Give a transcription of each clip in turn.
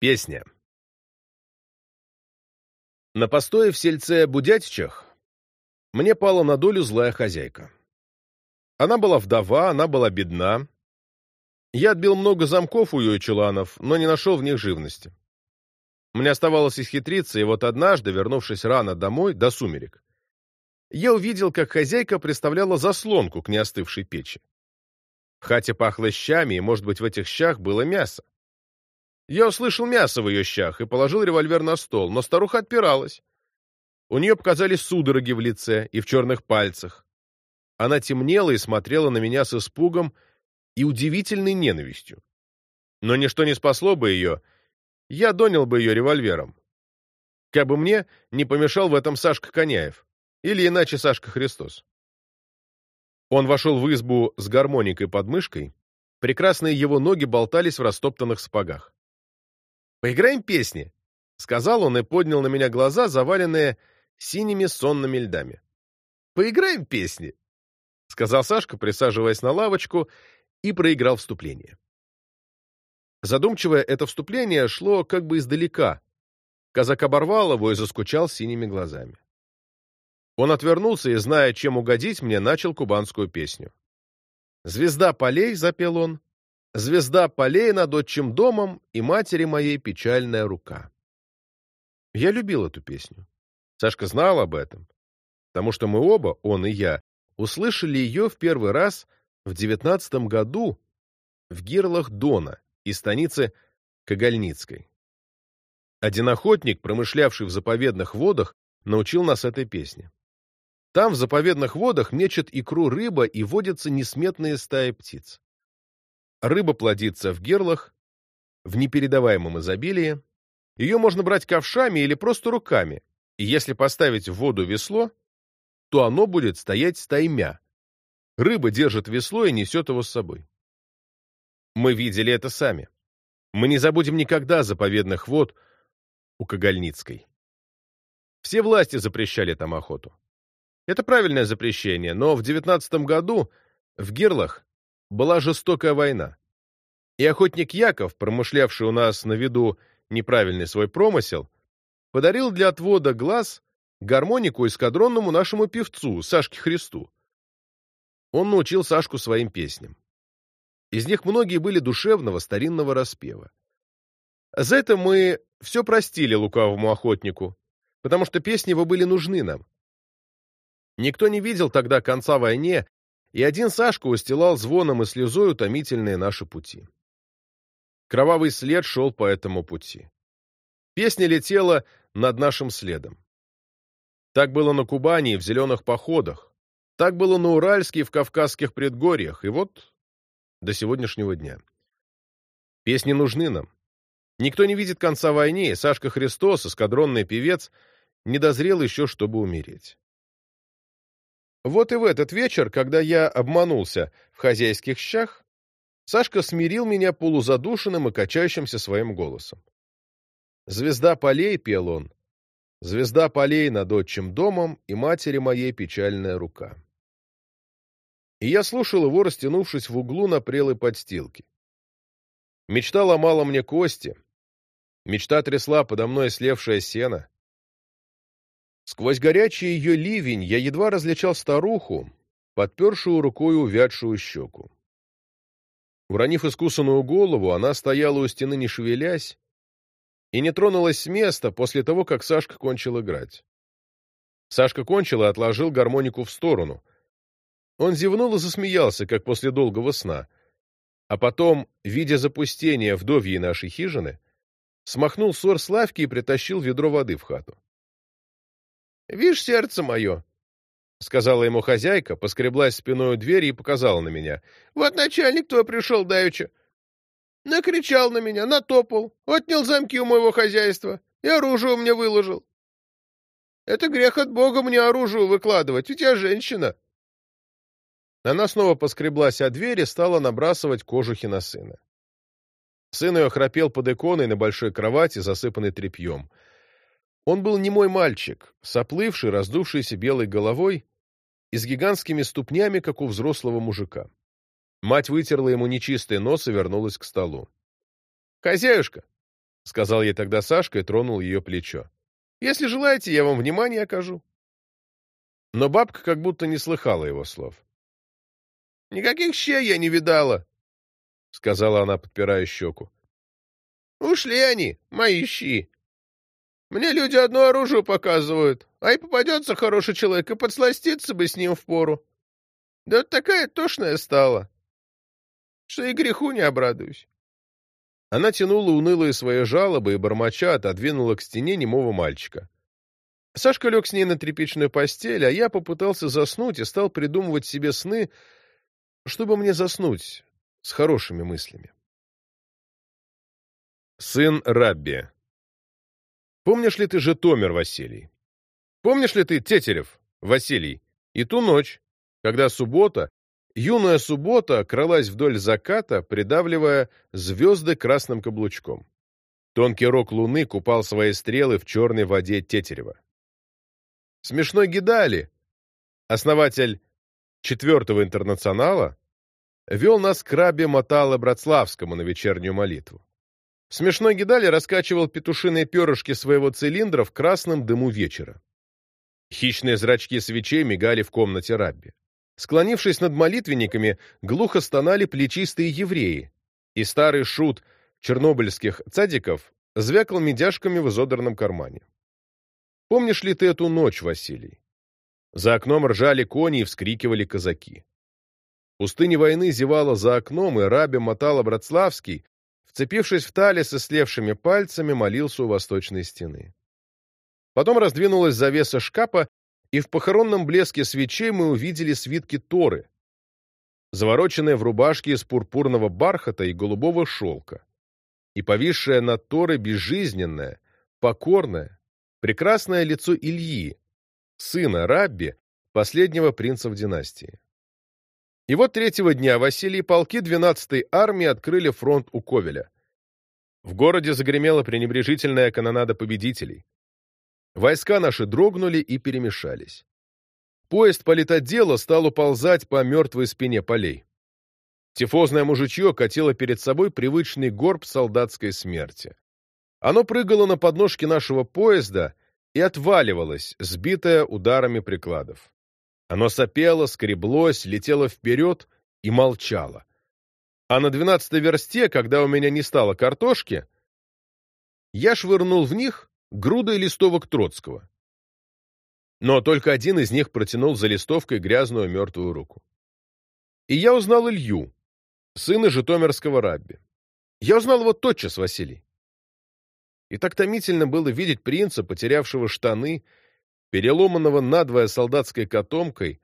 Песня. На постое в сельце Будятичах мне пала на долю злая хозяйка. Она была вдова, она была бедна. Я отбил много замков у ее чуланов, но не нашел в них живности. Мне оставалось исхитриться, и вот однажды, вернувшись рано домой, до сумерек, я увидел, как хозяйка приставляла заслонку к неостывшей печи. В хате пахло щами, и, может быть, в этих щах было мясо. Я услышал мясо в ее щах и положил револьвер на стол, но старуха отпиралась. У нее показались судороги в лице и в черных пальцах. Она темнела и смотрела на меня с испугом и удивительной ненавистью. Но ничто не спасло бы ее, я донял бы ее револьвером. Как бы мне не помешал в этом Сашка Коняев, или иначе Сашка Христос. Он вошел в избу с гармоникой под мышкой, прекрасные его ноги болтались в растоптанных сапогах. «Поиграем песни», — сказал он и поднял на меня глаза, заваленные синими сонными льдами. «Поиграем песни», — сказал Сашка, присаживаясь на лавочку, и проиграл вступление. Задумчивое это вступление шло как бы издалека. Казак оборвал его и заскучал синими глазами. Он отвернулся и, зная, чем угодить мне, начал кубанскую песню. «Звезда полей», — запел он, Звезда полей над отчим домом и матери моей печальная рука. Я любил эту песню. Сашка знал об этом, потому что мы оба, он и я, услышали ее в первый раз в девятнадцатом году в гирлах Дона из станицы Кагальницкой. Один охотник, промышлявший в заповедных водах, научил нас этой песне. Там, в заповедных водах, мечет икру рыба и водятся несметные стаи птиц. Рыба плодится в герлах, в непередаваемом изобилии. Ее можно брать ковшами или просто руками, и если поставить в воду весло, то оно будет стоять стаймя. Рыба держит весло и несет его с собой. Мы видели это сами. Мы не забудем никогда заповедных вод у Кагальницкой. Все власти запрещали там охоту. Это правильное запрещение, но в девятнадцатом году в Гирлах была жестокая война. И охотник Яков, промышлявший у нас на виду неправильный свой промысел, подарил для отвода глаз гармонику эскадронному нашему певцу, Сашке Христу. Он научил Сашку своим песням. Из них многие были душевного старинного распева. За это мы все простили лукавому охотнику, потому что песни его были нужны нам. Никто не видел тогда конца войне и один Сашка устилал звоном и слезой утомительные наши пути. Кровавый след шел по этому пути. Песня летела над нашим следом. Так было на Кубани и в зеленых походах, так было на Уральске и в Кавказских предгорьях, и вот до сегодняшнего дня. Песни нужны нам. Никто не видит конца войне, и Сашка Христос, эскадронный певец, не дозрел еще, чтобы умереть. Вот и в этот вечер, когда я обманулся в хозяйских щах, Сашка смирил меня полузадушенным и качающимся своим голосом. «Звезда полей», — пел он, — «звезда полей над отчим домом и матери моей печальная рука». И я слушал его, растянувшись в углу на прелой подстилке. Мечта ломала мне кости, мечта трясла подо мной слевшее сено, Сквозь горячий ее ливень я едва различал старуху, подпершую рукой увядшую щеку. Уронив искусанную голову, она стояла у стены, не шевелясь, и не тронулась с места после того, как Сашка кончил играть. Сашка кончил и отложил гармонику в сторону. Он зевнул и засмеялся, как после долгого сна, а потом, видя запустение вдовьей нашей хижины, смахнул ссор с лавки и притащил ведро воды в хату. Вишь, сердце мое, — сказала ему хозяйка, поскреблась спиной у двери и показала на меня. — Вот начальник твой пришел давеча. Накричал на меня, натопал, отнял замки у моего хозяйства и оружие у меня выложил. Это грех от Бога мне оружие выкладывать, ведь я женщина. Она снова поскреблась о дверь и стала набрасывать кожухи на сына. Сын ее храпел под иконой на большой кровати, засыпанной тряпьем. Он был немой мальчик, соплывший, раздувшийся белой головой и с гигантскими ступнями, как у взрослого мужика. Мать вытерла ему нечистый нос и вернулась к столу. — Хозяюшка, — сказал ей тогда Сашка и тронул ее плечо. «Если желаете, я вам внимание окажу». Но бабка как будто не слыхала его слов. «Никаких щей я не видала», — сказала она, подпирая щеку. «Ушли они, мои щи. Мне люди одно оружие показывают, а и попадется хороший человек, и подсластиться бы с ним впору. Да вот такая тошная стала, что и греху не обрадуюсь». Она тянула унылые свои жалобы и, бормоча, отодвинула к стене немого мальчика. Сашка лег с ней на тряпичную постель, а я попытался заснуть и стал придумывать себе сны, чтобы мне заснуть с хорошими мыслями. Сын Рабби Помнишь ли ты Житомир, Василий? Помнишь ли ты Тетерев, Василий, и ту ночь, когда суббота, юная суббота кралась вдоль заката, придавливая звезды красным каблучком? Тонкий рог луны купал свои стрелы в черной воде Тетерева. Смешной Гидали, основатель четвертого интернационала, вел нас к рабе Матала Братславскому на вечернюю молитву. Смешной Гидали раскачивал петушиные перышки своего цилиндра в красном дыму вечера. Хищные зрачки свечей мигали в комнате рабби. Склонившись над молитвенниками, глухо стонали плечистые евреи, и старый шут чернобыльских цадиков звякал медяшками в изодранном кармане. Помнишь ли ты эту ночь, Василий? За окном ржали кони и вскрикивали казаки. Пустыня войны зевала за окном, и раби мотала Братславский, вцепившись в тали со слевшими пальцами, молился у восточной стены. Потом раздвинулась завеса шкафа, и в похоронном блеске свечей мы увидели свитки Торы, завороченные в рубашке из пурпурного бархата и голубого шелка, и повисшее над Торой безжизненное, покорное, прекрасное лицо Ильи, сына Рабби, последнего принца в династии. И вот третьего дня Василий полки 12-й армии открыли фронт у Ковеля. В городе загремела пренебрежительная канонада победителей. Войска наши дрогнули и перемешались. Поезд политотдела стал уползать по мертвой спине полей. Тифозное мужичье катило перед собой привычный горб солдатской смерти. Оно прыгало на подножке нашего поезда и отваливалось, сбитое ударами прикладов. Оно сопело, скреблось, летело вперед и молчало. А на двенадцатой версте, когда у меня не стало картошки, я швырнул в них грудой листовок Троцкого. Но только один из них протянул за листовкой грязную мертвую руку. И я узнал Илью, сына житомирского рабби. Я узнал его тотчас, Василий. И так томительно было видеть принца, потерявшего штаны, переломанного надвое солдатской котомкой,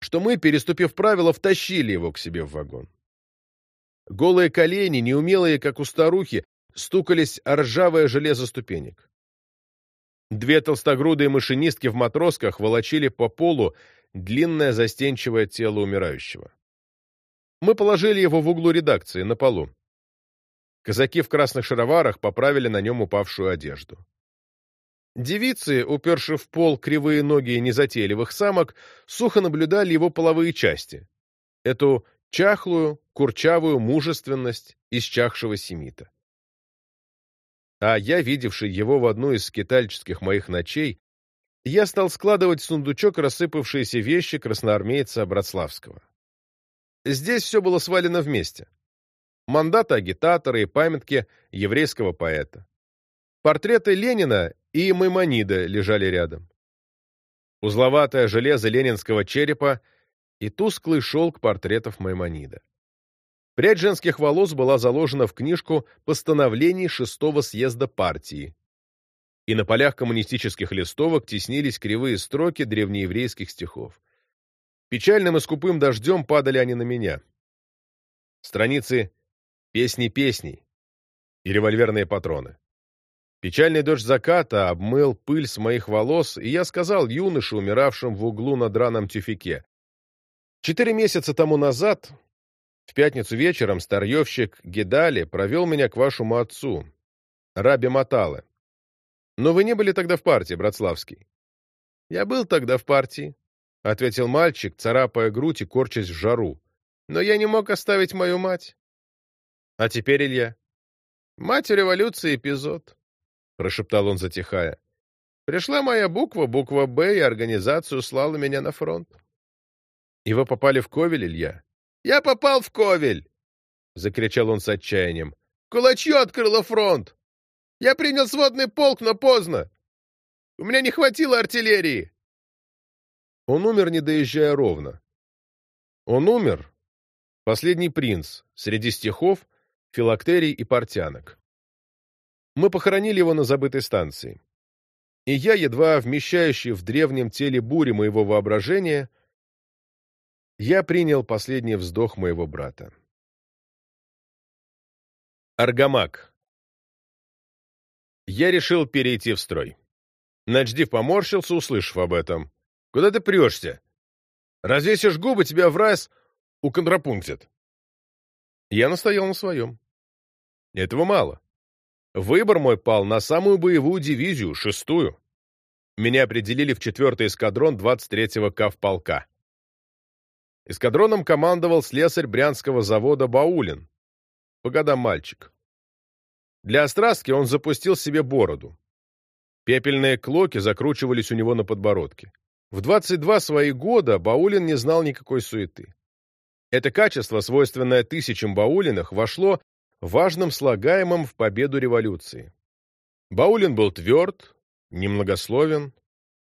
что мы, переступив правила, втащили его к себе в вагон. Голые колени, неумелые, как у старухи, стукались о ржавое железо ступенек. Две толстогрудые машинистки в матросках волочили по полу длинное застенчивое тело умирающего. Мы положили его в углу редакции, на полу. Казаки в красных шароварах поправили на нем упавшую одежду. Девицы, уперши в пол кривые ноги незатейливых самок, сухо наблюдали его половые части. Эту чахлую, курчавую мужественность исчахшего семита. А я, видевший его в одну из скитальческих моих ночей, я стал складывать в сундучок рассыпавшиеся вещи красноармейца Братславского. Здесь все было свалено вместе мандаты агитатора и памятки еврейского поэта. Портреты Ленина и Маймонида лежали рядом. Узловатое железо ленинского черепа и тусклый шелк портретов Маймонида. Прядь женских волос была заложена в книжку постановлений шестого съезда партии, и на полях коммунистических листовок теснились кривые строки древнееврейских стихов. Печальным и скупым дождем падали они на меня. Страницы Песни песней и револьверные патроны. Печальный дождь заката обмыл пыль с моих волос, и я сказал юноше, умиравшим в углу на драном тюфике. Четыре месяца тому назад, в пятницу вечером, старьевщик Гедали провел меня к вашему отцу, Раби Маталы. Но вы не были тогда в партии, Братславский. Я был тогда в партии, — ответил мальчик, царапая грудь и корчась в жару. Но я не мог оставить мою мать. А теперь, Илья? «Мать революции эпизод», — прошептал он, затихая. «Пришла моя буква, буква «Б», и организацию слала меня на фронт». «И вы попали в Ковель, Илья?» «Я попал в Ковель!» — закричал он с отчаянием. «Кулачье открыло фронт! Я принял сводный полк, но поздно! У меня не хватило артиллерии!» Он умер, не доезжая ровно. Он умер, последний принц, среди стихов, филактерий и портянок. Мы похоронили его на забытой станции. И я, едва вмещающий в древнем теле бури моего воображения, я принял последний вздох моего брата. Аргамак. Я решил перейти в строй. Начдив поморщился, услышав об этом. «Куда ты прешься? Развесишь губы, тебя в раз уконтрапунктит». Я настоял на своем. Этого мало. Выбор мой пал на самую боевую дивизию, шестую. Меня определили в четвертый эскадрон 23-го кавполка. Эскадроном командовал слесарь брянского завода Баулин. По годам мальчик. Для острастки он запустил себе бороду. Пепельные клоки закручивались у него на подбородке. В 22 свои года Баулин не знал никакой суеты. Это качество, свойственное тысячам Баулинах, вошло важным слагаемым в победу революции. Баулин был тверд, немногословен,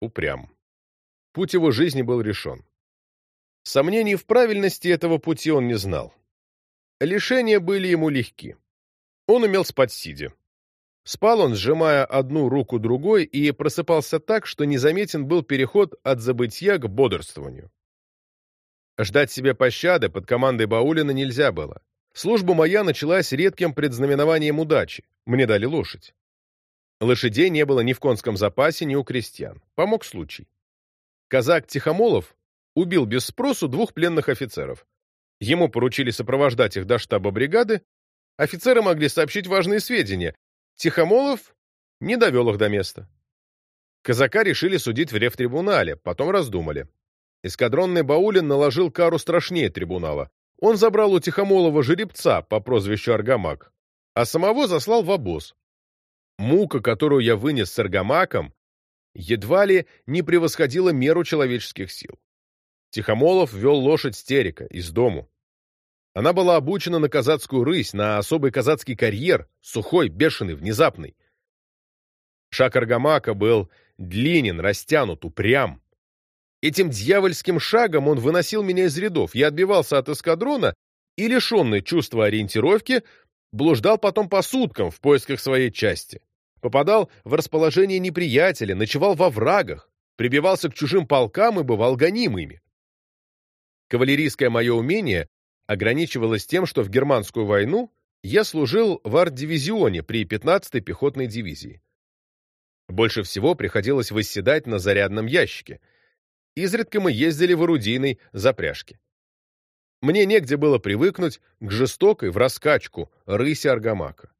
упрям. Путь его жизни был решен. Сомнений в правильности этого пути он не знал. Лишения были ему легки. Он умел спать сидя. Спал он, сжимая одну руку другой, и просыпался так, что незаметен был переход от забытья к бодрствованию. Ждать себе пощады под командой Баулина нельзя было. Служба моя началась редким предзнаменованием удачи. Мне дали лошадь. Лошадей не было ни в конском запасе, ни у крестьян. Помог случай. Казак Тихомолов убил без спросу двух пленных офицеров. Ему поручили сопровождать их до штаба бригады. Офицеры могли сообщить важные сведения, Тихомолов не довел их до места. Казака решили судить в рефтрибунале, потом раздумали. Эскадронный Баулин наложил кару страшнее трибунала. Он забрал у Тихомолова жеребца по прозвищу Аргамак, а самого заслал в обоз. Мука, которую я вынес с Аргамаком, едва ли не превосходила меру человеческих сил. Тихомолов вел лошадь стерика из дому. Она была обучена на казацкую рысь, на особый казацкий карьер, сухой, бешеный, внезапный. Шаг Аргамака был длинен, растянут, упрям. Этим дьявольским шагом он выносил меня из рядов. Я отбивался от эскадрона и, лишенный чувства ориентировки, блуждал потом по суткам в поисках своей части. Попадал в расположение неприятеля, ночевал во врагах, прибивался к чужим полкам и бывал гоним. Кавалерийское мое умение ограничивалось тем, что в германскую войну я служил в арт-дивизионе при 15-й пехотной дивизии. Больше всего приходилось восседать на зарядном ящике. Изредка мы ездили в орудийной запряжке. Мне негде было привыкнуть к жестокой, в раскачку, рысе Аргамака.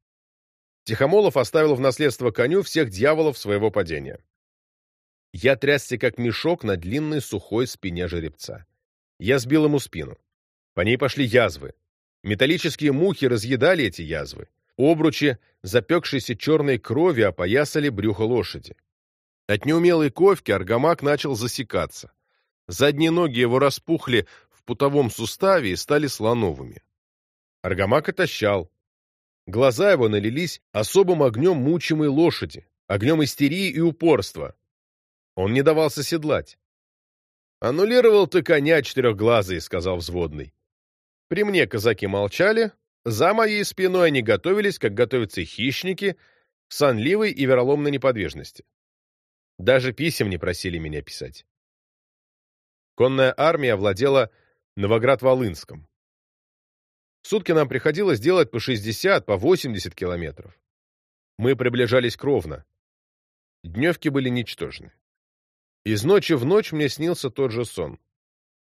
Тихомолов оставил в наследство коню всех дьяволов своего падения. Я трясся, как мешок на длинной сухой спине жеребца. Я сбил ему спину. По ней пошли язвы. Металлические мухи разъедали эти язвы. Обручи, запекшейся черной крови, опоясали брюхо лошади. От неумелой ковки аргамак начал засекаться. Задние ноги его распухли в путовом суставе и стали слоновыми. Аргамак отощал. Глаза его налились особым огнем мучимой лошади, огнем истерии и упорства. Он не давался седлать. «Аннулировал ты коня четырехглазый», — сказал взводный. При мне казаки молчали, за моей спиной они готовились, как готовятся хищники, в сонливой и вероломной неподвижности. Даже писем не просили меня писать. Конная армия владела Новоград-Волынском. сутки нам приходилось делать по 60, по 80 километров. Мы приближались кровно. Дневки были ничтожны. Из ночи в ночь мне снился тот же сон.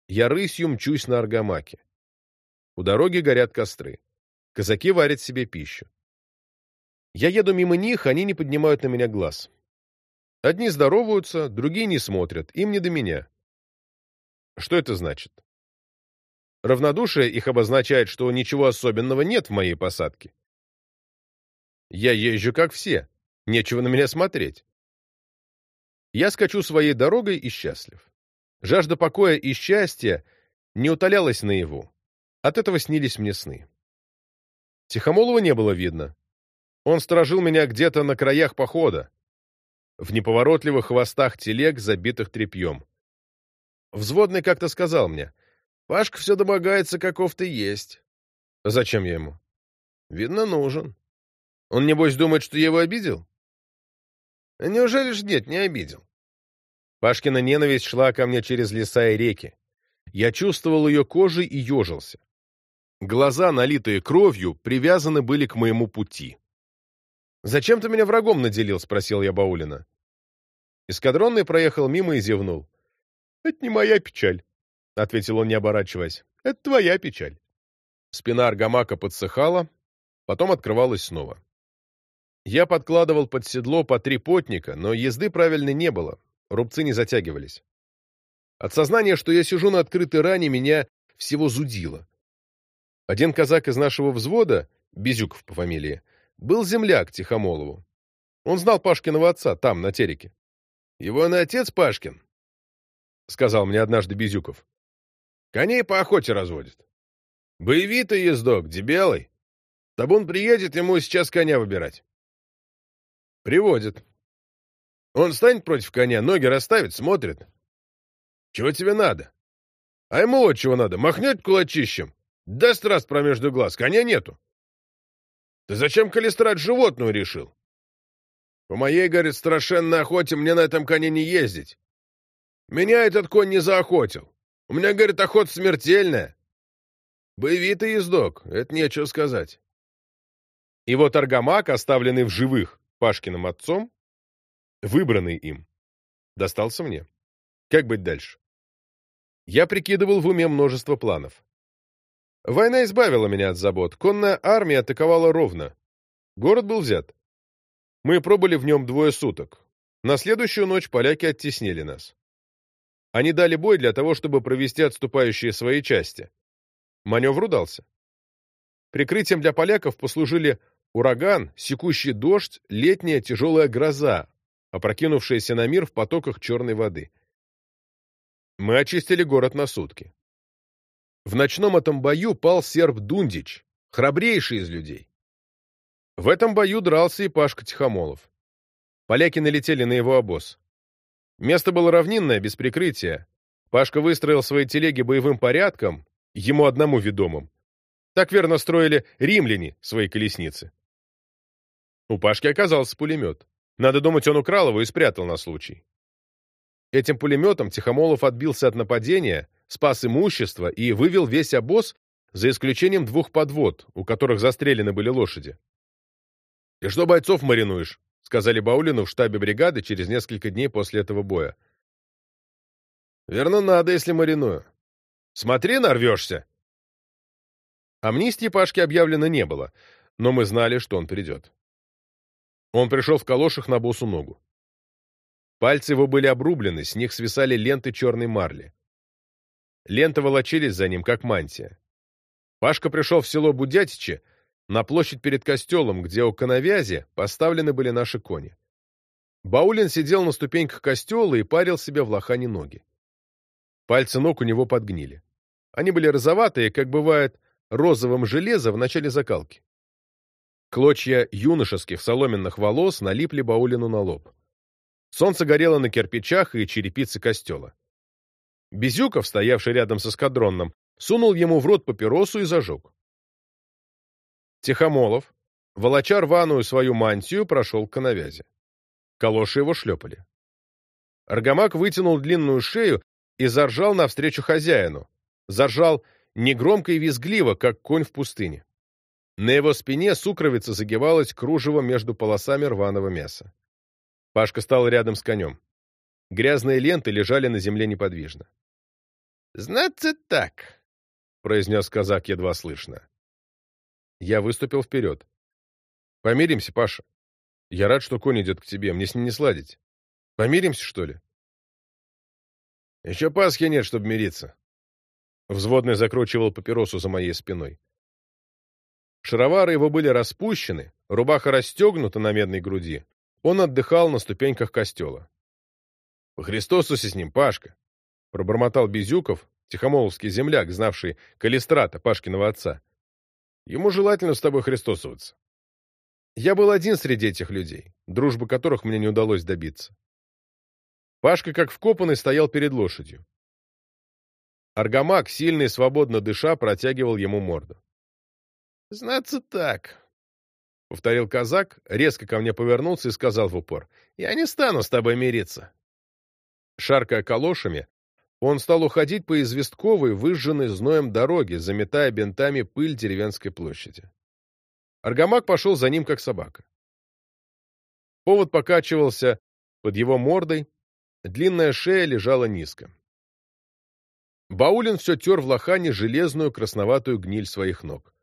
Я рысью мчусь на Аргамаке. У дороги горят костры. Казаки варят себе пищу. Я еду мимо них, они не поднимают на меня глаз. Одни здороваются, другие не смотрят, им не до меня. Что это значит? Равнодушие их обозначает, что ничего особенного нет в моей посадке. Я езжу как все. Нечего на меня смотреть. Я скачу своей дорогой и счастлив. Жажда покоя и счастья не утолялась наяву. От этого снились мне сны. Тихомолова не было видно. Он сторожил меня где-то на краях похода, в неповоротливых хвостах телег, забитых тряпьем. Взводный как-то сказал мне, «Пашка все домогается, каков ты есть». Зачем я ему? Видно, нужен. Он, небось, думает, что я его обидел? Неужели ж нет, не обидел? Пашкина ненависть шла ко мне через леса и реки. Я чувствовал ее кожей и ежился. Глаза, налитые кровью, привязаны были к моему пути. «Зачем ты меня врагом наделил?» — спросил я Баулина. Эскадронный проехал мимо и зевнул. «Это не моя печаль», — ответил он, не оборачиваясь. «Это твоя печаль». Спина аргамака подсыхала, потом открывалась снова. Я подкладывал под седло по три потника, но езды правильной не было, рубцы не затягивались. От сознания, что я сижу на открытой ране, меня всего зудило. Один казак из нашего взвода, Безюков по фамилии, был земляк Тихомолову. Он знал Пашкиного отца, там, на тереке. Его на отец Пашкин, — сказал мне однажды Безюков. Коней по охоте разводит. Боевитый ездок, дебелый. Табун приедет, ему сейчас коня выбирать. Приводит. Он станет против коня, ноги расставит, смотрит. Чего тебе надо? А ему вот чего надо, махнет кулачищем, даст раз промежду глаз, коня нету. Ты зачем калистрат животную решил? По моей, говорит, страшенной охоте мне на этом коне не ездить. Меня этот конь не заохотил. У меня, говорит, охота смертельная. Боевитый ездок, это нечего сказать. И вот Аргамак, оставленный в живых Пашкиным отцом, выбранный им, достался мне. Как быть дальше? Я прикидывал в уме множество планов. Война избавила меня от забот. Конная армия атаковала ровно. Город был взят. Мы пробыли в нем двое суток. На следующую ночь поляки оттеснили нас. Они дали бой для того, чтобы провести отступающие свои части. Маневр удался. Прикрытием для поляков послужили ураган, секущий дождь, летняя тяжелая гроза, опрокинувшаяся на мир в потоках черной воды. Мы очистили город на сутки. В ночном этом бою пал серб Дундич, храбрейший из людей. В этом бою дрался и Пашка Тихомолов. Поляки налетели на его обоз. Место было равнинное, без прикрытия. Пашка выстроил свои телеги боевым порядком, ему одному ведомым. Так верно строили римляне свои колесницы. У Пашки оказался пулемет. Надо думать, он украл его и спрятал на случай. Этим пулеметом Тихомолов отбился от нападения, спас имущество и вывел весь обоз, за исключением двух подвод, у которых застрелены были лошади. «И что бойцов маринуешь?» — сказали Баулину в штабе бригады через несколько дней после этого боя. «Верно, надо, если мариную. Смотри, нарвешься!» Амнистии Пашки объявлено не было, но мы знали, что он придет. Он пришел в калошах на босу ногу. Пальцы его были обрублены, с них свисали ленты черной марли. Ленты волочились за ним, как мантия. Пашка пришел в село Будятичи, на площадь перед костелом, где у коновязи поставлены были наши кони. Баулин сидел на ступеньках костела и парил себе в лохане ноги. Пальцы ног у него подгнили. Они были розоватые, как бывает розовым железо в начале закалки. Клочья юношеских соломенных волос налипли Баулину на лоб. Солнце горело на кирпичах и черепице костела. Безюков, стоявший рядом со эскадронным, сунул ему в рот папиросу и зажег. Тихомолов, волоча рваную свою мантию, прошел к коновязи. Калоши его шлепали. Аргамак вытянул длинную шею и заржал навстречу хозяину. Заржал негромко и визгливо, как конь в пустыне. На его спине сукровица загибалась кружевом между полосами рваного мяса. Пашка стал рядом с конем. Грязные ленты лежали на земле неподвижно. «Знаться так», — произнес казак едва слышно. Я выступил вперед. «Помиримся, Паша. Я рад, что конь идет к тебе. Мне с ним не сладить. Помиримся, что ли?» «Еще Пасхи нет, чтобы мириться». Взводный закручивал папиросу за моей спиной. Шаровары его были распущены, рубаха расстегнута на медной груди, он отдыхал на ступеньках костела. — По Христосу с ним, Пашка! — пробормотал Безюков, тихомоловский земляк, знавший Калистрата, Пашкиного отца. — Ему желательно с тобой христосоваться. Я был один среди этих людей, дружбы которых мне не удалось добиться. Пашка, как вкопанный, стоял перед лошадью. Аргамак, сильно и свободно дыша, протягивал ему морду. — Знаться так, — повторил казак, резко ко мне повернулся и сказал в упор. — Я не стану с тобой мириться. Шаркая калошами, он стал уходить по известковой, выжженной зноем дороге, заметая бинтами пыль деревенской площади. Аргамак пошел за ним, как собака. Повод покачивался под его мордой, длинная шея лежала низко. Баулин все тер в лохане железную красноватую гниль своих ног.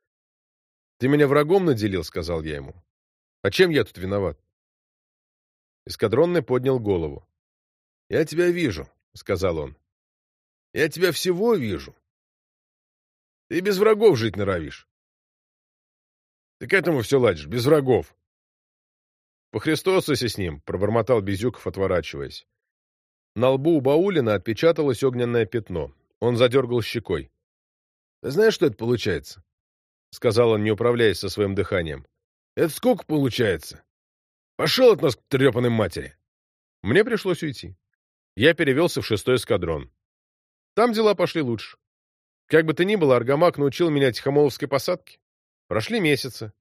«Ты меня врагом наделил», — сказал я ему. «А чем я тут виноват?» Эскадронный поднял голову. «Я тебя вижу», — сказал он. «Я тебя всего вижу. Ты без врагов жить норовишь. Ты к этому все ладишь, без врагов». «Похристосуйся с ним», — пробормотал Безюков, отворачиваясь. На лбу у Баулина отпечаталось огненное пятно. Он задергал щекой. — знаешь, что это получается? — сказал он, не управляясь со своим дыханием. — Это сколько получается? Пошел от нас к трепаной матери. Мне пришлось уйти. Я перевелся в шестой эскадрон. Там дела пошли лучше. Как бы то ни было, Аргамак научил меня тихомоловской посадке. Прошли месяцы.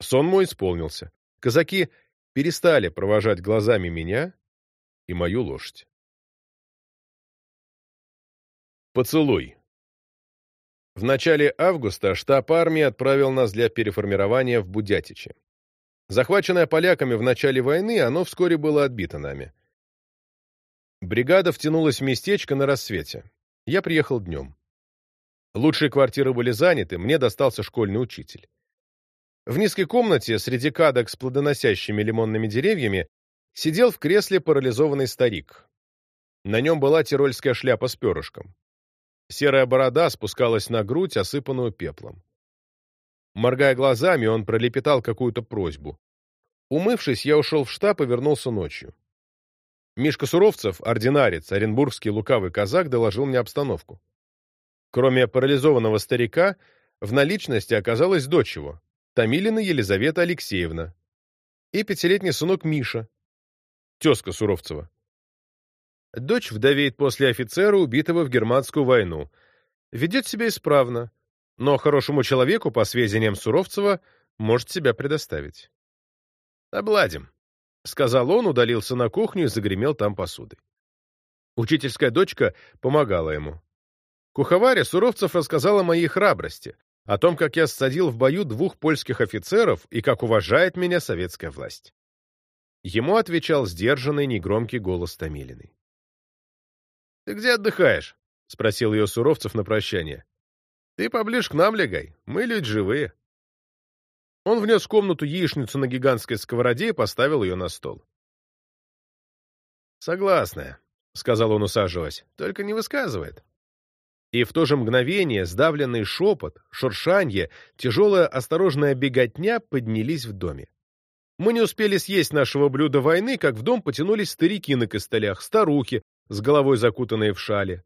Сон мой исполнился. Казаки перестали провожать глазами меня и мою лошадь. Поцелуй. В начале августа штаб армии отправил нас для переформирования в Будятичи. Захваченное поляками в начале войны, оно вскоре было отбито нами. Бригада втянулась в местечко на рассвете. Я приехал днем. Лучшие квартиры были заняты, мне достался школьный учитель. В низкой комнате, среди кадок с плодоносящими лимонными деревьями, сидел в кресле парализованный старик. На нем была тирольская шляпа с перышком. Серая борода спускалась на грудь, осыпанную пеплом. Моргая глазами, он пролепетал какую-то просьбу. Умывшись, я ушел в штаб и вернулся ночью. Мишка Суровцев, ординарец, оренбургский лукавый казак, доложил мне обстановку. Кроме парализованного старика, в наличности оказалась дочь его, Томилина Елизавета Алексеевна, и пятилетний сынок Миша, тезка Суровцева. Дочь вдовеет после офицера, убитого в германскую войну. Ведет себя исправно, но хорошему человеку, по сведениям Суровцева, может себя предоставить. «Обладим», — сказал он, удалился на кухню и загремел там посудой. Учительская дочка помогала ему. Куховаря Суровцев рассказал о моей храбрости, о том, как я ссадил в бою двух польских офицеров и как уважает меня советская власть. Ему отвечал сдержанный, негромкий голос Томилиной. — Ты где отдыхаешь? — спросил ее Суровцев на прощание. — Ты поближе к нам легай, мы люди живые. Он внес в комнату яичницу на гигантской сковороде и поставил ее на стол. — Согласная, — сказал он, усаживаясь, — только не высказывает. И в то же мгновение сдавленный шепот, шуршанье, тяжелая осторожная беготня поднялись в доме. Мы не успели съесть нашего блюда войны, как в дом потянулись старики на костылях, старухи, с головой закутанные в шали.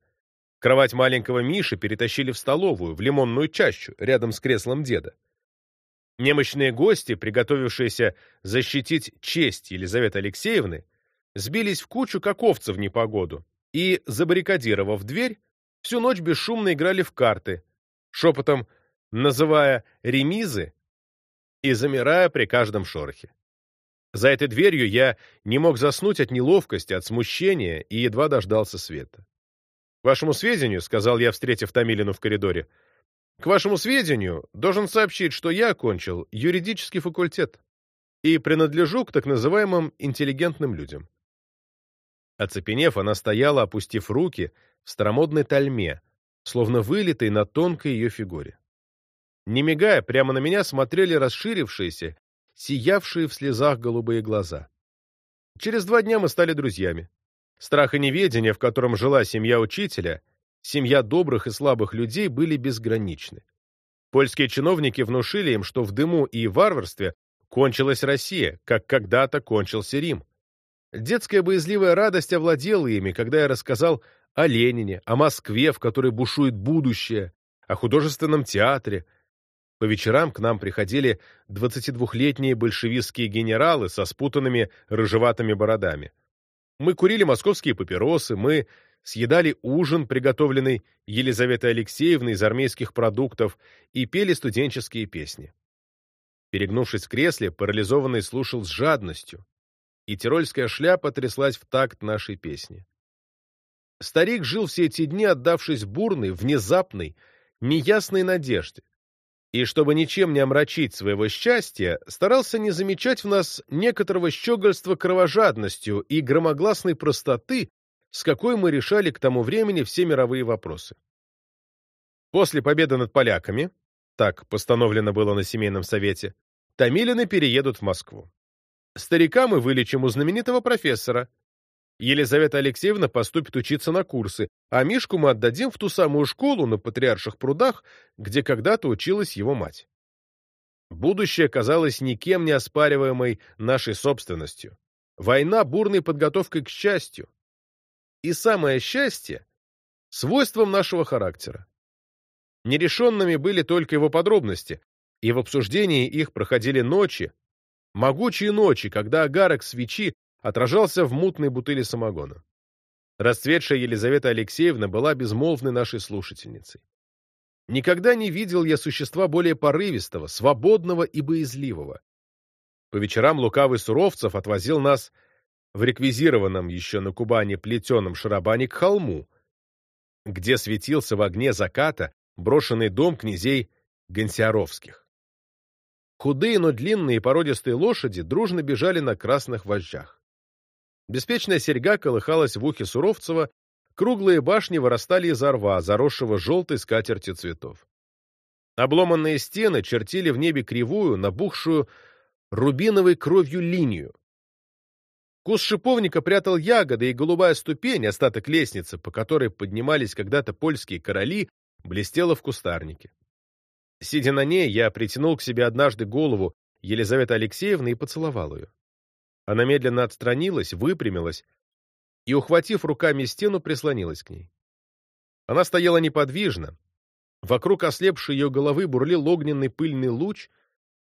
Кровать маленького Миши перетащили в столовую, в лимонную чащу, рядом с креслом деда. Немощные гости, приготовившиеся защитить честь Елизаветы Алексеевны, сбились в кучу, как овцы в непогоду, и, забаррикадировав дверь, всю ночь бесшумно играли в карты, шепотом называя ремизы и замирая при каждом шорохе. За этой дверью я не мог заснуть от неловкости, от смущения и едва дождался света. — К вашему сведению, — сказал я, встретив Томилину в коридоре, — к вашему сведению должен сообщить, что я окончил юридический факультет и принадлежу к так называемым интеллигентным людям. Оцепенев, она стояла, опустив руки, в старомодной тальме, словно вылитой на тонкой ее фигуре. Не мигая, прямо на меня смотрели расширившиеся, сиявшие в слезах голубые глаза. Через два дня мы стали друзьями. Страх и неведение, в котором жила семья учителя, семья добрых и слабых людей, были безграничны. Польские чиновники внушили им, что в дыму и варварстве кончилась Россия, как когда-то кончился Рим. Детская боязливая радость овладела ими, когда я рассказал о Ленине, о Москве, в которой бушует будущее, о художественном театре. По вечерам к нам приходили 22-летние большевистские генералы со спутанными рыжеватыми бородами. Мы курили московские папиросы, мы съедали ужин, приготовленный Елизаветой Алексеевной из армейских продуктов, и пели студенческие песни. Перегнувшись в кресле, парализованный слушал с жадностью, и тирольская шляпа тряслась в такт нашей песни. Старик жил все эти дни, отдавшись бурной, внезапной, неясной надежде, и, чтобы ничем не омрачить своего счастья, старался не замечать в нас некоторого щегольства кровожадностью и громогласной простоты, с какой мы решали к тому времени все мировые вопросы. После победы над поляками, так постановлено было на семейном совете, Томилины переедут в Москву. Старика мы вылечим у знаменитого профессора. Елизавета Алексеевна поступит учиться на курсы, а Мишку мы отдадим в ту самую школу на Патриарших прудах, где когда-то училась его мать. Будущее казалось никем не оспариваемой нашей собственностью. Война бурной подготовкой к счастью, и самое счастье — свойством нашего характера. Нерешенными были только его подробности, и в обсуждении их проходили ночи, могучие ночи, когда агарок свечи отражался в мутной бутыли самогона. Расцветшая Елизавета Алексеевна была безмолвной нашей слушательницей. Никогда не видел я существа более порывистого, свободного и боязливого. По вечерам лукавый Суровцев отвозил нас в реквизированном еще на Кубани плетеном шарабане к холму, где светился в огне заката брошенный дом князей Гонсиаровских. Худые, но длинные породистые лошади дружно бежали на красных вожжах. Беспечная серьга колыхалась в ухе Суровцева, круглые башни вырастали из рва, заросшего желтой скатертью цветов. Обломанные стены чертили в небе кривую, набухшую рубиновой кровью линию, Кус шиповника прятал ягоды, и голубая ступень, остаток лестницы, по которой поднимались когда-то польские короли, блестела в кустарнике. Сидя на ней, я притянул к себе однажды голову Елизаветы Алексеевны и поцеловал ее. Она медленно отстранилась, выпрямилась и, ухватив руками стену, прислонилась к ней. Она стояла неподвижно. Вокруг ослепшей ее головы бурлил огненный пыльный луч.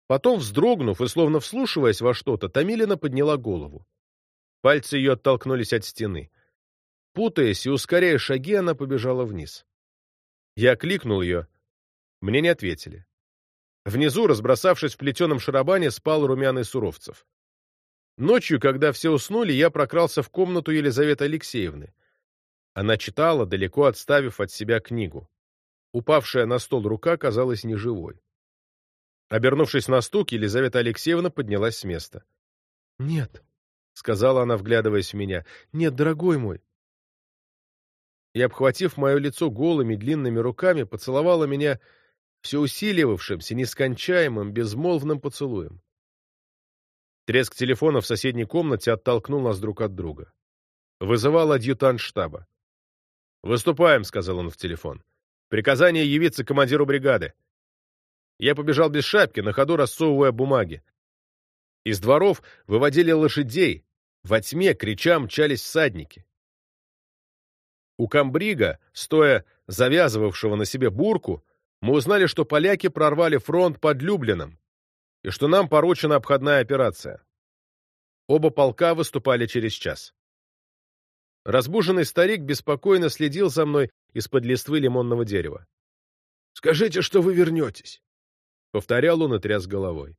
Потом, вздрогнув и словно вслушиваясь во что-то, Томилина подняла голову. Пальцы ее оттолкнулись от стены. Путаясь и ускоряя шаги, она побежала вниз. Я кликнул ее. Мне не ответили. Внизу, разбросавшись в плетеном шарабане, спал румяный Суровцев. Ночью, когда все уснули, я прокрался в комнату Елизаветы Алексеевны. Она читала, далеко отставив от себя книгу. Упавшая на стол рука казалась неживой. Обернувшись на стук, Елизавета Алексеевна поднялась с места. — Нет, — сказала она, вглядываясь в меня. — Нет, дорогой мой. И, обхватив мое лицо голыми длинными руками, поцеловала меня все усиливавшимся, нескончаемым, безмолвным поцелуем. Треск телефона в соседней комнате оттолкнул нас друг от друга. Вызывал адъютант штаба. «Выступаем», — сказал он в телефон. «Приказание явиться командиру бригады». Я побежал без шапки, на ходу рассовывая бумаги. Из дворов выводили лошадей, во тьме, крича, мчались всадники. У комбрига, стоя завязывавшего на себе бурку, мы узнали, что поляки прорвали фронт под Люблином и что нам поручена обходная операция. Оба полка выступали через час. Разбуженный старик беспокойно следил за мной из-под листвы лимонного дерева. «Скажите, что вы вернетесь», — повторял он и тряс головой.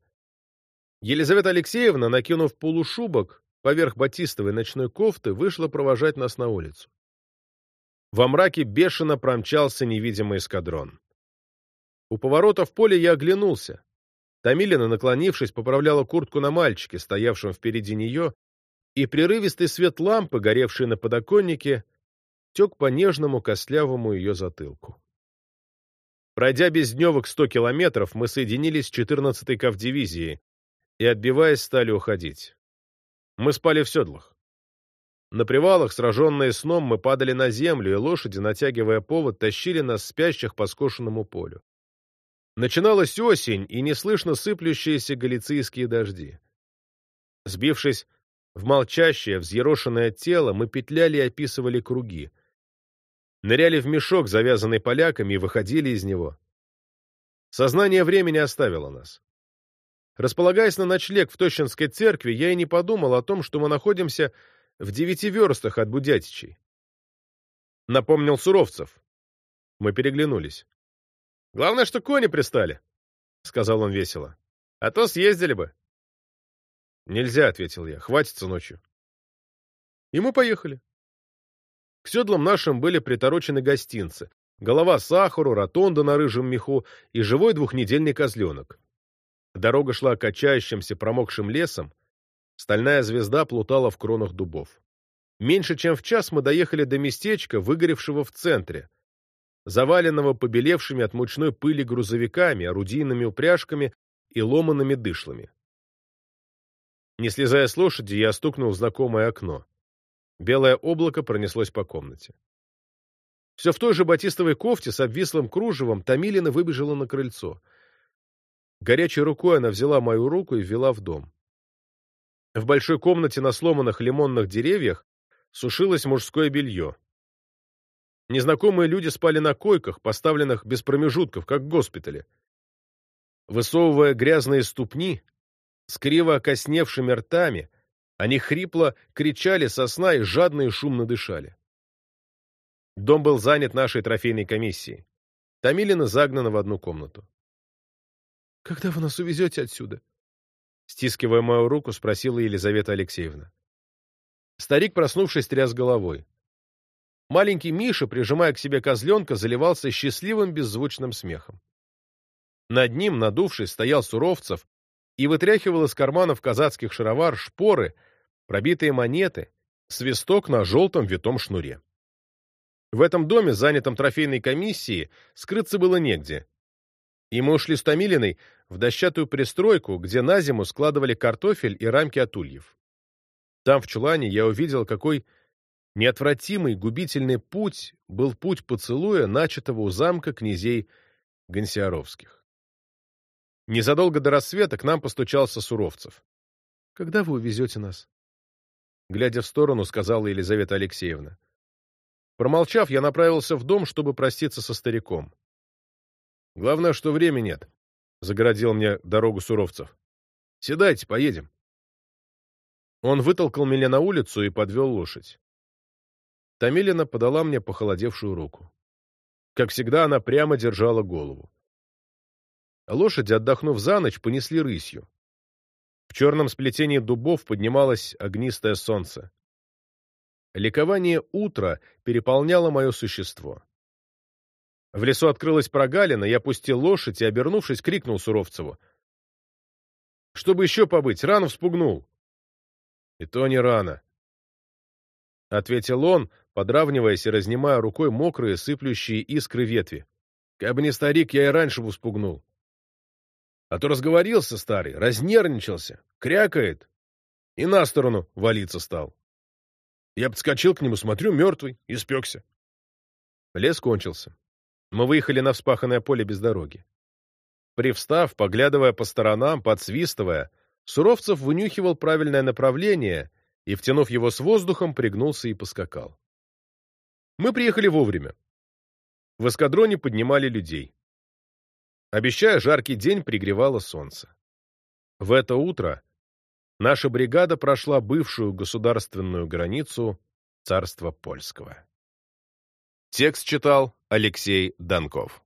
Елизавета Алексеевна, накинув полушубок, поверх батистовой ночной кофты вышла провожать нас на улицу. Во мраке бешено промчался невидимый эскадрон. У поворота в поле я оглянулся. Томилина, наклонившись, поправляла куртку на мальчике, стоявшем впереди нее, и прерывистый свет лампы, горевший на подоконнике, тек по нежному костлявому ее затылку. Пройдя без дневок сто километров, мы соединились с 14-й кавдивизией и, отбиваясь, стали уходить. Мы спали в седлах. На привалах, сраженные сном, мы падали на землю, и лошади, натягивая повод, тащили нас спящих по скошенному полю. Начиналась осень и неслышно сыплющиеся галицийские дожди. Сбившись в молчащее, взъерошенное тело, мы петляли и описывали круги. Ныряли в мешок, завязанный поляками, и выходили из него. Сознание времени оставило нас. Располагаясь на ночлег в Тощинской церкви, я и не подумал о том, что мы находимся в девяти верстах от Будятичей. Напомнил Суровцев. Мы переглянулись. «Главное, что кони пристали», — сказал он весело. «А то съездили бы». «Нельзя», — ответил я, — «хватится ночью». И мы поехали. К седлам нашим были приторочены гостинцы, голова сахару, ротонда на рыжем меху и живой двухнедельный козленок. Дорога шла качающимся промокшим лесом, стальная звезда плутала в кронах дубов. Меньше чем в час мы доехали до местечка, выгоревшего в центре, заваленного побелевшими от мучной пыли грузовиками, орудийными упряжками и ломанными дышлами. Не слезая с лошади, я стукнул в знакомое окно. Белое облако пронеслось по комнате. Все в той же батистовой кофте с обвислым кружевом Томилина выбежала на крыльцо. Горячей рукой она взяла мою руку и ввела в дом. В большой комнате на сломанных лимонных деревьях сушилось мужское белье. Незнакомые люди спали на койках, поставленных без промежутков, как в госпитале. Высовывая грязные ступни, с криво окосневшими ртами, они хрипло кричали со сна и жадно и шумно дышали. Дом был занят нашей трофейной комиссией. Томилина загнана в одну комнату. — Когда вы нас увезете отсюда? Стискивая мою руку, спросила Елизавета Алексеевна. Старик, проснувшись, тряс головой. Маленький Миша, прижимая к себе козленка, заливался счастливым беззвучным смехом. Над ним, надувшись, стоял Суровцев и вытряхивал из карманов казацких шаровар шпоры, пробитые монеты, свисток на желтом витом шнуре. В этом доме, занятом трофейной комиссией, скрыться было негде. И мы ушли с Томилиной в дощатую пристройку, где на зиму складывали картофель и рамки от ульев. Там, в чулане, я увидел, какой неотвратимый губительный путь был путь поцелуя, начатого у замка князей Гонсиаровских. Незадолго до рассвета к нам постучался Суровцев. — Когда вы увезете нас? Глядя в сторону, сказала Елизавета Алексеевна. Промолчав, я направился в дом, чтобы проститься со стариком. — Главное, что времени нет, — загородил мне дорогу Суровцев. — Седайте, поедем. Он вытолкал меня на улицу и подвел лошадь. Томилина подала мне похолодевшую руку. Как всегда, она прямо держала голову. Лошади, отдохнув за ночь, понесли рысью. В черном сплетении дубов поднималось огнистое солнце. Ликование утра переполняло мое существо. В лесу открылась прогалина, я пустил лошадь и, обернувшись, крикнул Суровцеву. — Чтобы еще побыть, рано вспугнул. — И то не рано. — ответил он, подравниваясь и разнимая рукой мокрые, сыплющие искры ветви. — Кабы не старик, я и раньше бы вспугнул. А то разговорился старый, разнервничался, крякает и на сторону валиться стал. Я подскочил к нему, смотрю, мертвый, испекся. Лес кончился. Мы выехали на вспаханное поле без дороги. Привстав, поглядывая по сторонам, подсвистывая, Суровцев вынюхивал правильное направление и, втянув его с воздухом, пригнулся и поскакал. Мы приехали вовремя. В эскадроне поднимали людей. Обещая жаркий день, пригревало солнце. В это утро наша бригада прошла бывшую государственную границу царства польского. Текст читал Алексей Донков.